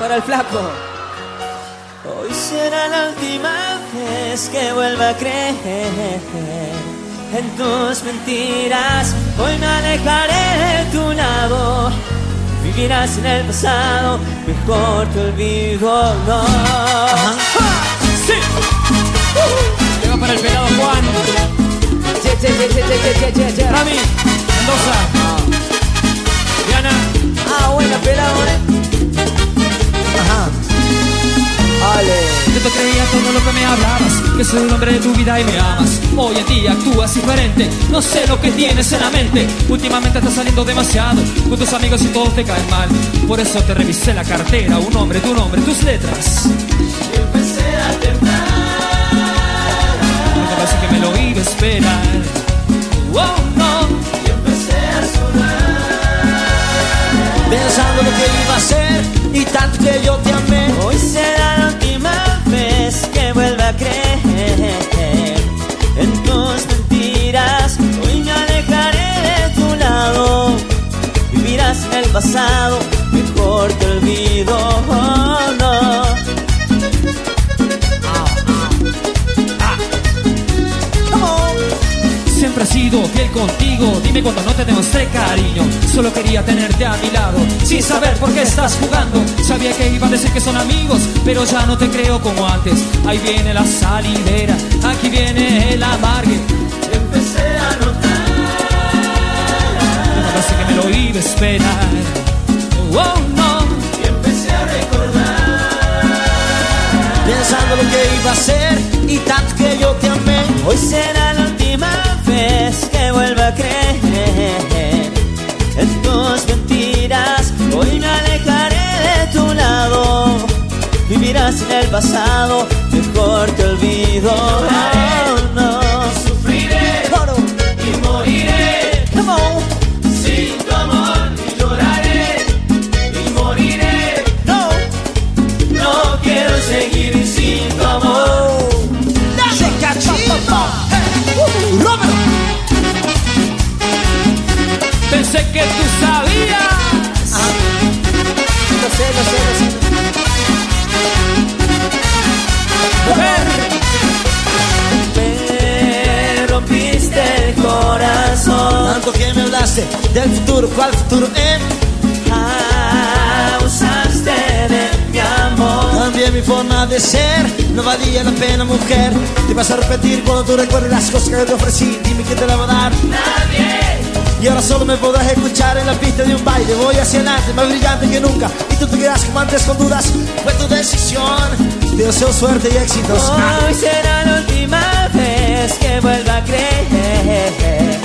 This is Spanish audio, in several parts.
para el flaco. Hoy será la última vez que vuelva a creer en tus mentiras. Hoy me alejaré de tu lado. Vivirás en el pasado, mejor te olvido, no. Sí. Todo lo que me hablabas, que soy el hombre de tu vida y me amas. Hoy en día actúas diferente, no sé lo que tienes en la mente. Últimamente estás saliendo demasiado, con tus amigos y todos te caen mal. Por eso te revisé la cartera, un nombre, tu nombre, tus letras. Empecé a temblar. Me parece que me lo iba a esperar. Oh, no. Y empecé a sudar. Pensando lo que iba a hacer y tanto que yo te amé. Hoy será pasado, mejor te olvido. Oh, no. Siempre he sido fiel contigo, dime cuando no te demostré cariño. Solo quería tenerte a mi lado, sin saber por qué estás jugando. Sabía que iba a decir que son amigos, pero ya no te creo como antes. Ahí viene la salidera, aquí viene el amargue. Empecé a notar. Me parece que me lo iba a esperar. Vivirás en el pasado, mejor te olvido. Oh, no. Sufriré Coro. y moriré. Come on. Sin tu amor y lloraré y moriré. No. No quiero seguir sin tu amor. Uh. Pensé que tú sabías. Sé, lo sé, lo sé. Tanto que me hablaste del futuro, ¿cuál futuro? Eh? Abusaste de mi amor. Cambié mi forma de ser, no valía la pena, mujer. Te vas a repetir cuando tú recuerdes las cosas que te ofrecí. Dime que te la va a dar. Nadie. Y ahora solo me podrás escuchar en la pista de un baile. Voy hacia adelante, más brillante que nunca. Y tú te quedas como antes con dudas. Fue tu decisión. Te deseo suerte y éxitos. Hoy será la última vez que vuelva a creer en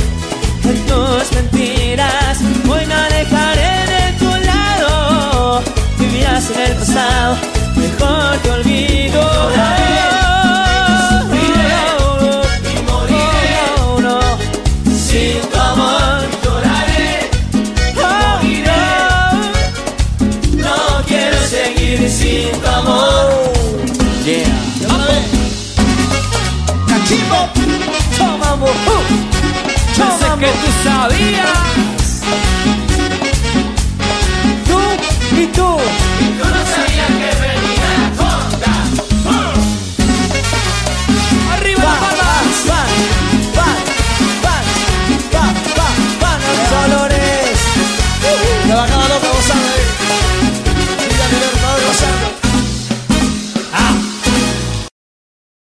tus mentiras. Hoy me alejaré de tu lado. Vivirás en el pasado, mejor te olvido. y moriré. Sin tu amor lloraré y moriré. No quiero seguir sin tu amor. Yeah. Cachimbo. Toma, que tú sabías. Tú y tú. Y tú no sabías que venía la Arriba pan, la palma. Pan,